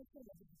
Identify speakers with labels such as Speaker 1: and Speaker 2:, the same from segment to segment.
Speaker 1: rapport avec la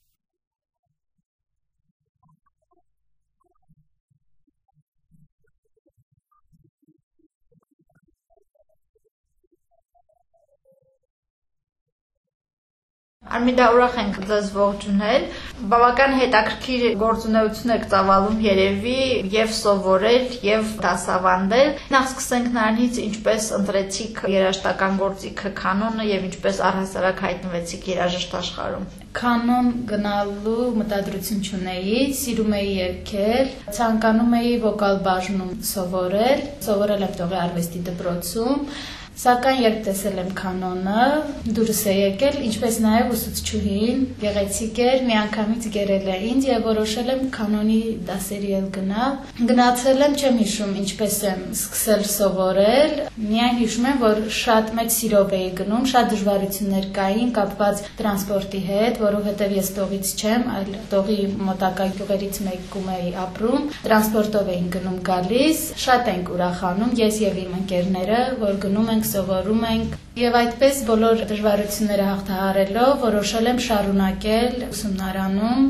Speaker 1: Արմիդա ուրախ ենք ձեզ ողջունել։ Բավական հետաքրքիր գործունեություն եք ծավալում երևի եւ սովորել եւ դասավանդել։ Նախ սկսենք նրանից, ինչպես ընտրեցիք երաժշտական գործիքը կանոնը եւ ինչպես առհասարակ հայտնվեցիք երաժշտ աշխարհում։
Speaker 2: Կանոն գնալու մտադրություն չունեի, սիրում էի երգել, ցանկանում էի վոկալ բաժնում սովորել, սովորել եմ տողի արվեստի դպրոցում Սակայն երբ տեսել եմ կանոնը, դուրս է եկել, ինչպես նաև ուսուցչուհին, գեղեցիկ էր, միանգամից գերել է ինձ եւ որոշել եմ կանոնի դասերի էլ գնալ։ Գնացել եմ, չեմ հիշում ինչպես եմ սկսել սովորել, միայն հիշում եմ, որ շատ մեծ սիրով էի գնում, շատ դժվարություններ կային կապված տրանսպորտի հետ, որովհետեւ ես տողից չեմ, այլ տողի մոտակա գյուղերից մեկում էի ապրում, տրանսպորտով էին գնում գալիս, շատ ենք ուրախանում, ես եւ իմ ընկերները, որ գնում ենք սովորում ենք եւ այդպես բոլոր դժվարությունները հաղթահարելով որոշել եմ շարունակել ուսումնարանում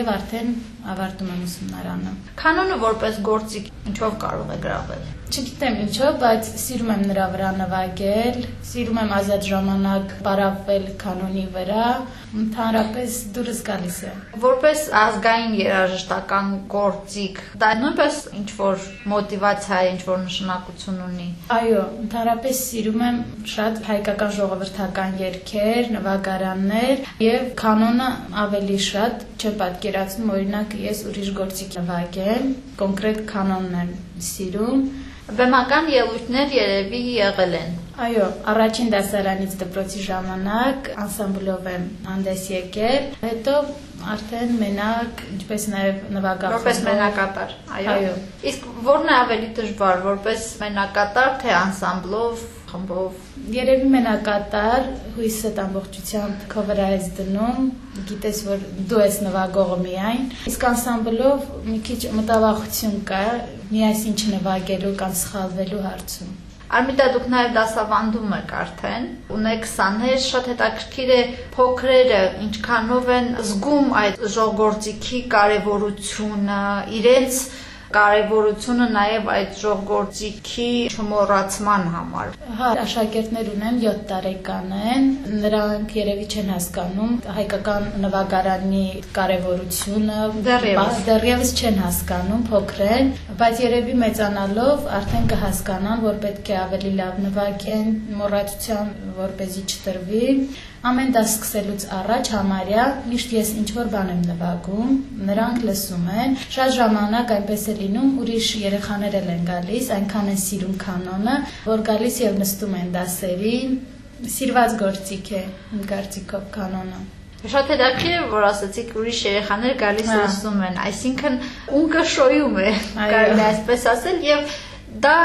Speaker 2: եւ արդեն ավարտում եմ ուսումնարանը։
Speaker 1: Կանոնը որպես գործիք ինչով կարող է գրավել։
Speaker 2: Չգիտեմ ինչով, բայց սիրում եմ նրա վրա նվագել, սիրում եմ ազատ ժամանակ պարապվել կանոնի վրա, ընդհանրապես դուրս գալիս է։
Speaker 1: Որպես ազգային երաժշտական գործիք, դա նույնպես ինչ որ մոտիվացիա է, ինչ որ նշանակություն ունի։
Speaker 2: Այո, ընդհանրապես սիրում եմ շատ հայկական ժողովրդական երգեր, նվագարաններ եւ կանոնը ավելի շատ չեմ պատկերացնում, օրինակ ես ուրիշ գործիք նվագեմ, կոնկրետ կանոնն եմ սիրում
Speaker 1: Բեմական ելույթներ երևի եղել են։
Speaker 2: Այո, առաջին դասարանից դպրոցի ժամանակ անսամբլով եմ հանդես եկել, հետո արդեն մենակ, ինչպես նաև նվագախումբով։
Speaker 1: Որպես մենակատար, այո։
Speaker 2: Այո։
Speaker 1: Իսկ ո՞րն է ավելի դժվար, որպես մենակատար թե անսամբլով, խմբով։
Speaker 2: Երևի մենակատար հույսդ ամբողջությամբ քո վրա ես դնում, գիտես որ դու ես նվագողը միայն, իսկ անսամբլով մի քիչ մտավախություն կա, միասին չնվագելու կամ սխալվելու հարցում։
Speaker 1: Արմիտա դուք նաև դասավանդում եք արդեն, ունեք սաներ, շատ հետաքրքիր է փոքրերը ինչքանով են զգում այդ ժողգործիքի կարևորությունը, իրենց կարևորությունը նաև այդ ժողգործիքի չմոռացման համար։
Speaker 2: Հա, աշակերտներ ունեմ 7 տարեկան են, նրանք երևի չեն հասկանում հայկական նվագարանի կարևորությունը,
Speaker 1: դեռևս
Speaker 2: դեռևս չեն հասկանում, փոքր են, բայց երևի մեծանալով արդեն կհասկանան, որ պետք է ավելի լավ նվագեն, մոռացության որպեսի չտրվի Ամեն դաս սկսելուց առաջ համարյա միշտ ես ինչ որ բան եմ նվագում, նրանք լսում են։ Շատ ժամանակ այնպես էլ լինում, ուրիշ երեխաներ էլ են գալիս, այնքան են սիրում կանոնը, որ գալիս եւ նստում են դասերին։ Սիրված գործիք է, իմ կարծիքով կանոնը։
Speaker 1: Շատ հետաքրքիր է, որ ասացիք ուրիշ երեխաներ գալիս լսում են, այսինքն ունկը շոյում է, կարելի այսպես ասել, եւ դա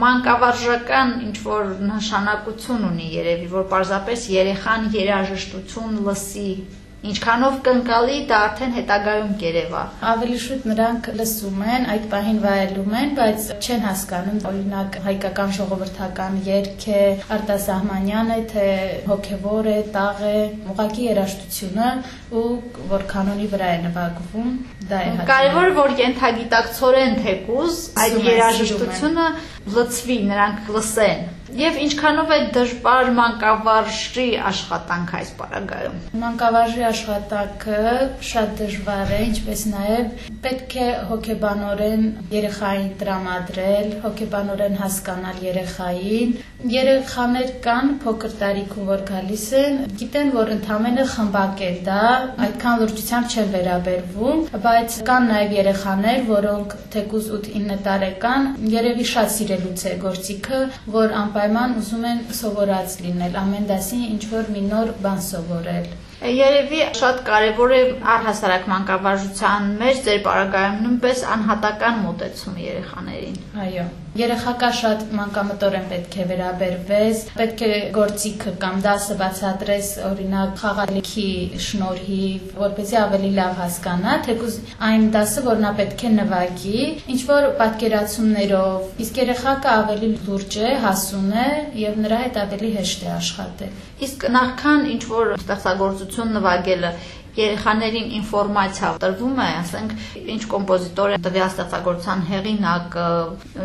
Speaker 1: մանկավարժական ինչ որ նշանակություն ունի երևի, որ պարզապես երեխան երաժշտություն լսի Ինչքանով կընկալի դա արդեն հետագայում կերևա։
Speaker 2: Ավելի շուտ նրանք լսում են, այդ պահին վայելում են, բայց չեն հասկանում, օրինակ հայկական ժողովրդական երգ է, արտասահմանյան է, թե հոգևոր է, տաղ է, ուղակի երաժշտությունը ու որ կանոնի վրա է նվագվում, դա է
Speaker 1: հատկապես։ Կարևորը որ ենթագիտակցորեն թեկուզ այդ երաժշտությունը լծվի, նրանք լսեն Եվ ինչքանով է դժվար մանկավարժի աշխատանք այս պարագայում։
Speaker 2: Մանկավարժի աշխատանքը շատ դժվար է, ինչպես նաև պետք է հոգեբանորեն երեխային տրամադրել, հոգեբանորեն հասկանալ երեխային։ Երեխաներ կան փոքր տարիքում, որ գալիս են, գիտեն, որ ընդամենը խմբակ է դա, այդքան լրջությամբ չեն վերաբերվում, բայց կան նաև երեխաներ, որոնք թեկուզ 8-9 տարեկան երևի շատ սիրելուց է գործիքը, որ անպայման անպայման ուզում են սովորած լինել, ամեն դասին ինչ որ մի նոր բան սովորել։
Speaker 1: Երևի շատ կարևոր է առհասարակ մանկավարժության մեջ ձեր պարագայում նույնպես անհատական մոտեցումը երեխաներին։
Speaker 2: Այո։ Երեխակա շատ մանկամտորեն պետք է վերաբերվես, պետք է գործիքը կամ դասը բացատրես օրինակ խաղալիքի շնորհիվ, որպեսզի ավելի լավ հասկանա, թեկուզ այն դասը, որ նա պետք է նվագի, ինչ որ պատկերացումներով, իսկ երեխակը ավելի լուրջ է, հասուն է եւ նրա հետ ավելի հեշտ է աշխատել։
Speaker 1: Իսկ նախքան ինչ որ ստեղծագործություն նվագելը երեխաներին ինֆորմացիա տրվում է, ասենք, ինչ կոմպոզիտոր է տվյալ ստեղծագործության հեղինակը,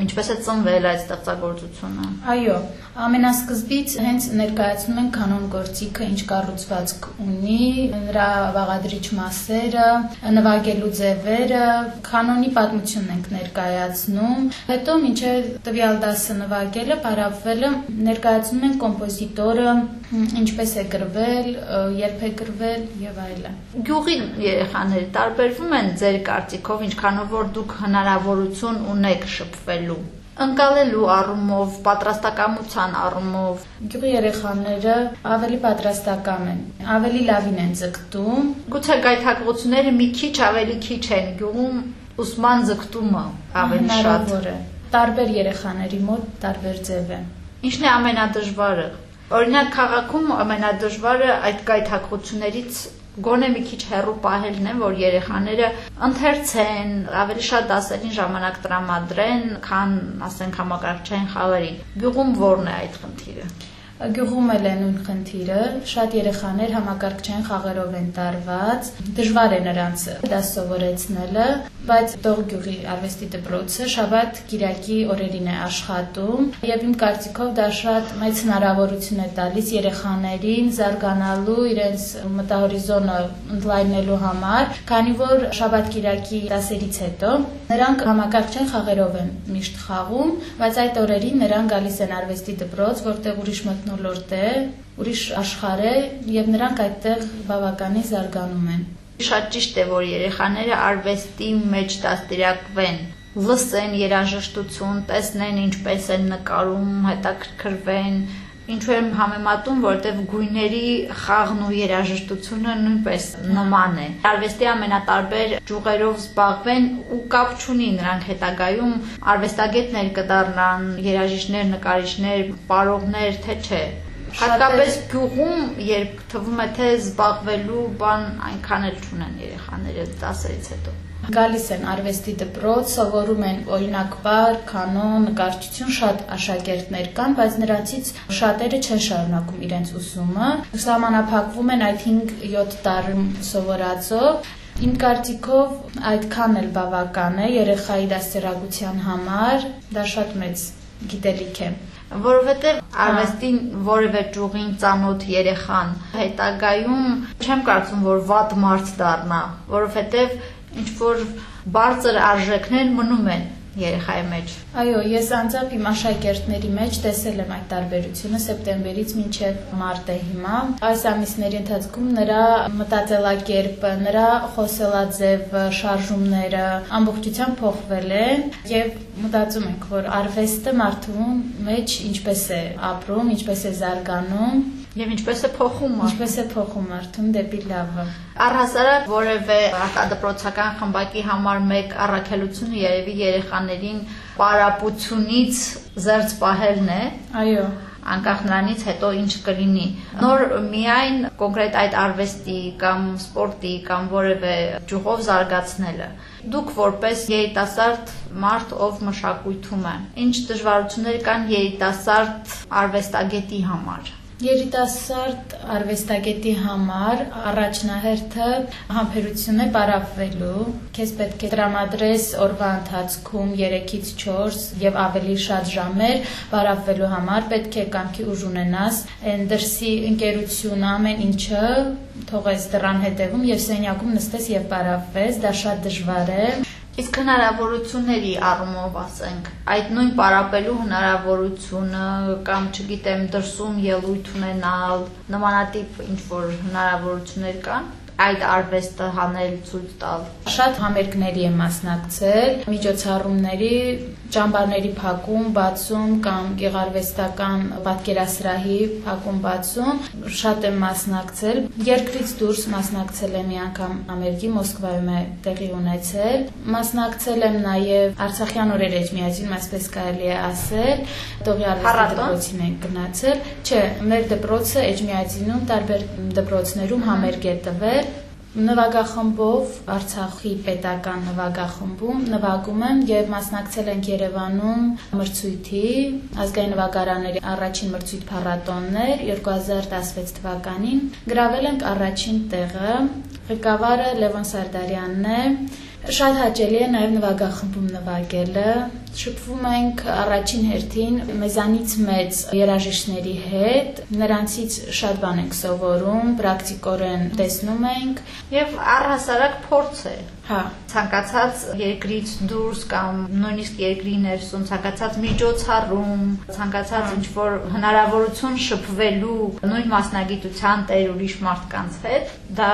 Speaker 1: ինչպես է ծնվել այդ ստեղծագործությունը։
Speaker 2: Այո, ամենասկզբից հենց ներկայացնում են կանոն գործիքը, ինչ կառուցվածք ունի, նրա բաղադրիչ մասերը, նվագելու ձևերը, կանոնի պատմությունն ենք ներկայացնում։ Հետո մինչև տվյալ դասը նվագելը, բարավելը ներկայացնում են կոմպոզիտորը, ինչպես է գրվել, երբ է գրվել եւ այլն։
Speaker 1: Գյուղի երեխաները տարբերվում են ձեր կարծիքով, ինչքանով որ դուք հնարավորություն ունեք շփվելու ընկալելու առումով, պատրաստակամության առումով
Speaker 2: գյուղի երեխաները ավելի պատրաստական են, ավելի լավին են ձգտում։
Speaker 1: Գուցե գայթակղությունները մի քիչ ավելի քիչ են գյուղում ուսման ձգտումը ավելի շատ
Speaker 2: է։ Տարբեր երեխաների մոտ տարբեր ձև է։
Speaker 1: Ինչն է ամենադժվարը։ Օրինակ քաղաքում ամենադժվարը այդ գայթակղություններից գոնե մի քիչ հեռու պահելն է, որ երեխաները ընթերցեն, ավելի շատ դասերին ժամանակ տրամադրեն, քան ասենք համակարգչային խաղերին։ Գյուղում ո՞րն է այդ խնդիրը։
Speaker 2: Գյուղում էլ է նույն խնդիրը, շատ երեխաներ համակարգչային խաղերով են տարված, դժվար է նրանց դա սովորեցնելը, բայց Տող գյուղի արվեստի դպրոցը շաբաթ Կիրակի օրերին է աշխատում եւ իմ կարծիքով դա շատ մեծ հնարավորություն է տալիս երեխաներին զարգանալու իրենց մտահորիզոնը ընդլայնելու համար, քանի որ շաբաթ Կիրակի դասերից հետո նրանք համակարգչային խաղերով են միշտ խաղում, բայց այդ օրերին նրանք գալիս են արվեստի դպրոց, որտեղ ուրիշ մտ մթնոլորտ է, ուրիշ աշխարհ է եւ նրանք այդտեղ բավականին զարգանում են։
Speaker 1: Շատ ճիշտ է, որ երեխաները արվեստի մեջ դաստիարակվեն լսեն երաժշտություն, տեսնեն ինչպես են նկարում, հետաքրքրվեն, ինչու եմ համեմատում, որտեվ գույների խաղն ու երաժշտությունը նույնպես նման է։ Արվեստի ամենատարբեր ճյուղերով զբաղվեն ու կապ չունի նրանք հետագայում արվեստագետներ կդառնան, երաժիշտներ, նկարիչներ, պարողներ, թե չէ։ Հատկապես գյուղում, երբ թվում է թե զբաղվելու բան այնքան էլ չունեն երեխաները դասերից հետո
Speaker 2: գալիս են արվեստի դպրոց, սովորում են օրինակ բար, կանոն, նկարչություն, շատ աշակերտներ կան, բայց նրանցից շատերը չեն շարունակում իրենց ուսումը, սահմանափակվում են այդ 5-7 տարում սովորածով Իմ կարծիքով այդքան էլ բավական է երեխայի դաստիարակության համար, դա շատ մեծ գիտելիք է
Speaker 1: որովհետև արվեստին որևէ ճյուղին ծանոթ երեխան հետագայում չեմ կարծում որ վատ մարդ դառնա, որովհետև ինչ որ բարձր արժեքներ մնում են երեխայի մեջ։
Speaker 2: Այո, ես անձամբ իմ աշակերտների մեջ տեսել եմ այդ տարբերությունը սեպտեմբերից մինչև մարտը հիմա։ Այս ամիսների ընթացքում նրա մտածելակերպը, նրա խոսելաձևը, շարժումները ամբողջությամբ փոխվել են եւ մտածում ենք, որ արվեստը մարդու մեջ ինչպես է ապրում, ինչպես է զարգանում
Speaker 1: Եվ ինչպես է փոխում մարդը։
Speaker 2: Ինչպես է փոխում մարդուն դեպի լավը։
Speaker 1: Առհասարակ որևէ արտադրոցական խմբակի համար մեկ առաքելությունը երևի երեխաներին պարապությունից զերծ պահելն է։
Speaker 2: Այո
Speaker 1: անկախ նրանից հետո ինչ կլինի։ Նոր միայն կոնկրետ այդ արվեստի կամ սպորտի կամ որևէ ճյուղով զարգացնելը։ Դուք որպես երիտասարդ մարդ, ով մշակույթում է, ինչ դժվարություններ կան երիտասարդ արվեստագետի համար
Speaker 2: Երիտասարդ արվեստագետի համար առաջնահերթը համբերություն է պարապվելու։ Քեզ պետք է տրամադրես օրվա ընթացքում 3-ից 4 եւ ավելի շատ ժամեր պարապվելու համար պետք է կամքի ուժ ունենաս, այն դրսի ընկերություն ամեն ինչը թողես դրան հետևում եւ սենյակում նստես եւ պարապվես, դա շատ դժվար է։
Speaker 1: Իսկ հնարավորությունների առումով ասենք, այդ նույն պարապելու հնարավորությունը կամ չգիտեմ դրսում ելույթ ունենալ, նմանատիպ ինչ որ հնարավորություններ կան այդ արվեստը հանել ցույց տալ։
Speaker 2: Շատ համերգների եմ մասնակցել, միջոցառումների, ճամբարների փակում, բացում կամ գեղարվեստական պատկերասրահի փակում, բացում, շատ եմ մասնակցել։ Երկրից դուրս մասնակցել եմ մի անգամ Ամերիկի Մոսկվայում է տեղի ունեցել։ Մասնակցել եմ նաև Արցախյան օրեր էջմիածին, այսպես կարելի է ասել, արվեստի դպրոցին են գնացել։ Չէ, մեր դպրոցը էջմիածինում տարբեր դպրոցներում համերգ է տվել նվագախմբով Արցախի պետական նվագախմբում նվագում եմ եւ մասնակցել ենք Երևանում մրցույթի ազգային նվագարանների առաջին մրցույթ փառատոններ 2016 թվականին գրավել ենք առաջին տեղը ղեկավարը Լևոն Սարդարյանն է Շատ հաճելի է նաև նվագախմբում նվագելը։ Շփվում ենք առաջին հերթին մեզանից մեծ երաժիշտների հետ, նրանցից շատ բան ենք սովորում, պրակտիկորեն տեսնում ենք
Speaker 1: եւ առհասարակ փորձ է։
Speaker 2: Հա,
Speaker 1: ցանկացած երկրից դուրս կամ նույնիսկ երկրի ներսում ցանկացած միջոցառում, ցանկացած ինչ որ հնարավորություն շփվելու նույն մասնագիտության տեր ուրիշ մարդկանց հետ, դա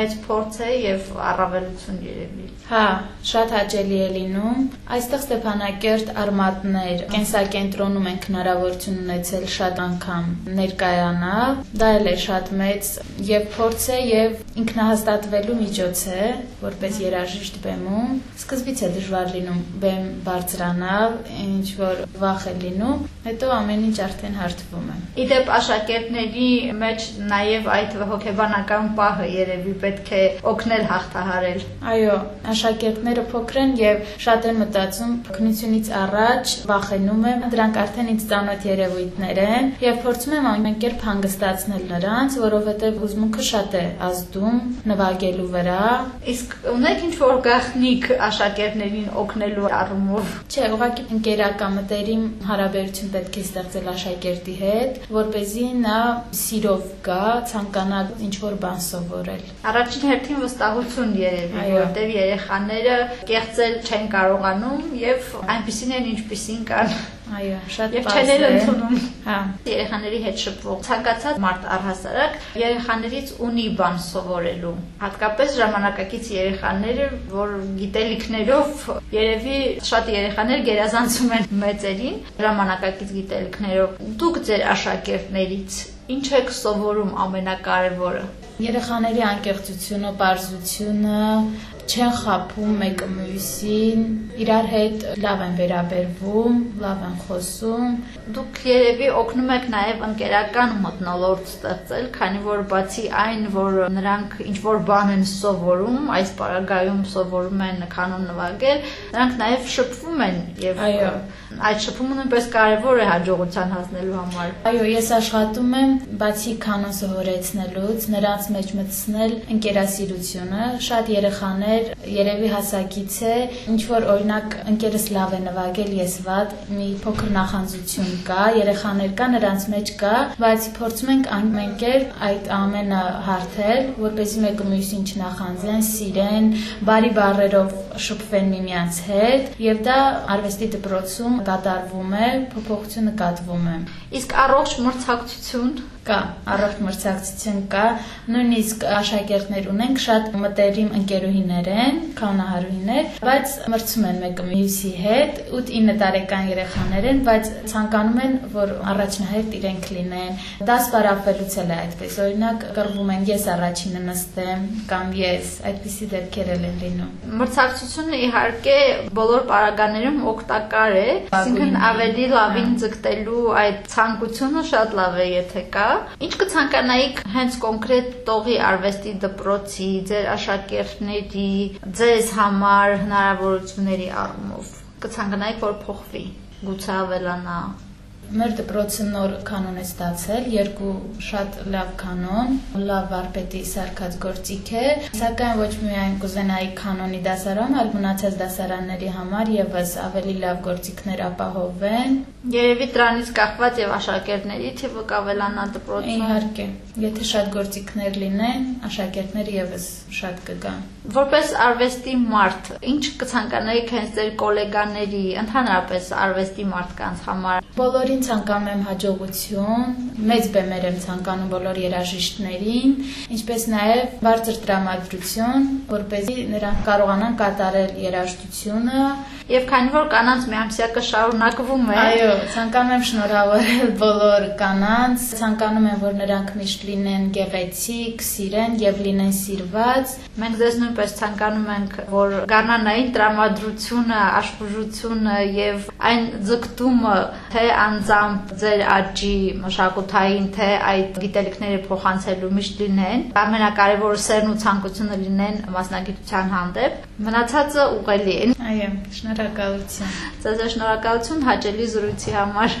Speaker 1: մեծ փորձ է եւ առավելություն երևի։
Speaker 2: Հա, շատ հաճելի է լինում։ Այստեղ Ստեփանակերտ արմատներ կենսակենտրոնում ենք հնարավորություն ունեցել շատ անգամ ներկայանալ։ Դա էլ է շատ մեծ եւ փորձ է եւ ինքնահաստատվելու միջոց է, որպես երաժիշտ բեմում։ Սկզբից է դժվար լինում բեմ բարձրանալ, ինչ որ վախ է լինում, հետո ամեն ինչ արդեն հարթվում է։
Speaker 1: Իդեպ աշակերտների մեջ նաեւ այդ հոգեբանական պահը երևի պետք է օգնել հաղթահարել։
Speaker 2: Այո, աշակերտները փոքր են եւ շատ են մտածում քնությունից առաջ վախենում եմ, դրանք արդեն ինձ ծանոթ երևույթներ են եւ փորձում եմ ամեն կերպ հանգստացնել նրանց, որովհետեւ հուզմունքը շատ է ազդում նվագելու վրա։
Speaker 1: Իսկ ունեք ինչ որ գաղտնիք աշակերտներին օգնելու առումով։
Speaker 2: Չէ, ուղղակի ընկերական մտերիմ հարաբերություն պետք է ստեղծել աշակերտի հետ, որ เป զի նա սիրով գա, ցանկանա ինչ որ բան սովորել։
Speaker 1: Առաջին հերթին վստահություն երևի, որտեղ երեխաները կեղծել չեն կարողանում եւ այնպեսին են ինչպեսին կան։
Speaker 2: Այո, շատ
Speaker 1: Եվ չեն էլ ընդունում։
Speaker 2: Հա,
Speaker 1: երեխաների հետ շփվող ցանկացած մարդ առհասարակ երեխաներից ունի բան սովորելու հատկապես ժամանակակից երեխաները որ գիտելիքներով երևի շատ երեխաներ գերազանցում են մեծերին ժամանակակից գիտելիքներով դուք ձեր աշակերտներից ինչ եք սովորում ամենակարևորը
Speaker 2: երեխաների անկեղծությունը, པարզությունը, չեն խափում մեկը մյուսին, իրար հետ լավ են վերաբերվում, լավ են խոսում։
Speaker 1: Դուք երևի օգնում եք նաև ընկերական մտնոլորտ ստեղծել, քանի որ բացի այն, որ նրանք ինչ որ բան են սովորում, այս պարագայում սովորում են կանոն նվագել, նրանք նաև շփվում են եւ
Speaker 2: Այո
Speaker 1: այդ շփումը նույնպես կարևոր է հաջողության հասնելու համար։
Speaker 2: Այո, ես աշխատում եմ բացի կանոն սովորեցնելուց, նրանց մեջ մտցնել ընկերասիրությունը։ Շատ երեխաներ մեր երևի հասակից է, ինչ որ օրինակ ընկերս լավ է նվագել, ես վատ, մի փոքր նախանձություն կա, երեխաներ կա, նրանց մեջ կա, բայց փորձում ենք ամեն կերպ այդ ամենը հարթել, որպեսզի մեկը մյուսին չնախանձեն, սիրեն, բարի բառերով շփվեն միմյանց հետ, եւ դա արվեստի դպրոցում կատարվում է, փոփոխություն նկատվում է։
Speaker 1: Իսկ առողջ մրցակցություն
Speaker 2: կա, առողջ մրցակցություն կա, նույնիսկ աշակերտներ ունենք, շատ մտերիմ ընկերուհիներ են, կանահարուհիներ, բայց մրցում են մեկը մյուսի հետ, 8-9 տարեկան երեխաներ են, բայց ցանկանում են, որ առաջնահերթ իրենք լինեն։ Դա սպարապելուց էլ է այդպես։ Օրինակ, կռվում են ես առաջինը նստեմ կամ ես, այդպիսի դեպքեր են լինում։
Speaker 1: Մրցակցությունը իհարկե բոլոր պարագաներում օգտակար է, այսինքն ավելի լավին ձգտելու այդ ցանկությունը շատ լավ է, եթե կա, Ինչ կցանկանայիք հենց կոնկրետ տողի արվեստի դպրոցի, ձեր աշակերտների, ձեզ համար հնարավորությունների առումով կցանկանայիք, որ փոխվի, գուցե ավելանա
Speaker 2: Մեր դպրոցը նոր կանոն է ստացել, երկու շատ լավ կանոն, լավ վարպետի սարքած գործիք է, սակայն ոչ միայն կուզենայի կանոնի դասարան, այլ մնացած դասարանների համար եւս ավելի լավ գործիքներ ապահովեն։
Speaker 1: Երևի դրանից կախված եւ աշակերտների թիվը կավելանա դպրոցում։
Speaker 2: Իհարկե, եթե շատ գործիքներ լինեն, աշակերտները եւս շատ կգան։
Speaker 1: Որպես արվեստի մարդ, ինչ կցանկանայիք հենց ձեր գոլեգաների, ընդհանրապես արվեստի մարդկանց համար։
Speaker 2: Բոլորին ցանկանում եմ հաջողություն, մեծ բեմեր եմ ցանկանում բոլոր երաժիշտներին, ինչպես նաև բարձր տրամադրություն, որպեսզի նրանք կարողանան կատարել երաժշտությունը
Speaker 1: եւ քանի որ կանանց միամսյակը շարունակվում է
Speaker 2: Այո, ցանկանում եմ շնորհավորել բոլոր կանանց, ցանկանում եմ որ նրանք միշտ լինեն գեղեցիկ, սիրեն եւ լինեն սիրված։
Speaker 1: Մենք ձեզ նույնպես ցանկանում ենք որ գառնանային տրամադրությունը, աշխուժությունը եւ այն ձգտումը թե անձ անձամբ ձեր աճի մշակութային թե այդ գիտելիքները փոխանցելու միշտ լինեն։ Ամենակարևորը սերն ու ցանկությունը լինեն մասնագիտության հանդեպ։ Մնացածը ուղղելի է։
Speaker 2: Այո, շնորհակալություն։
Speaker 1: Ձեզ շնորհակալություն հաճելի զրույցի համար։